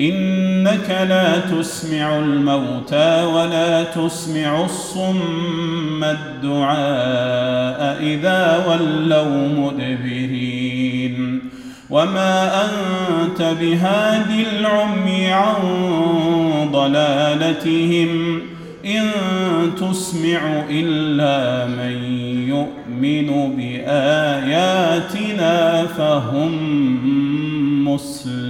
إنك لا تسمع الموتى ولا تسمع الصم الدعاء إذا ولوا مدبرين. وما أنت بهاد العمي عن ضلالتهم. إن تسمع إلا من يؤمن بآياتنا فهم مسلمون.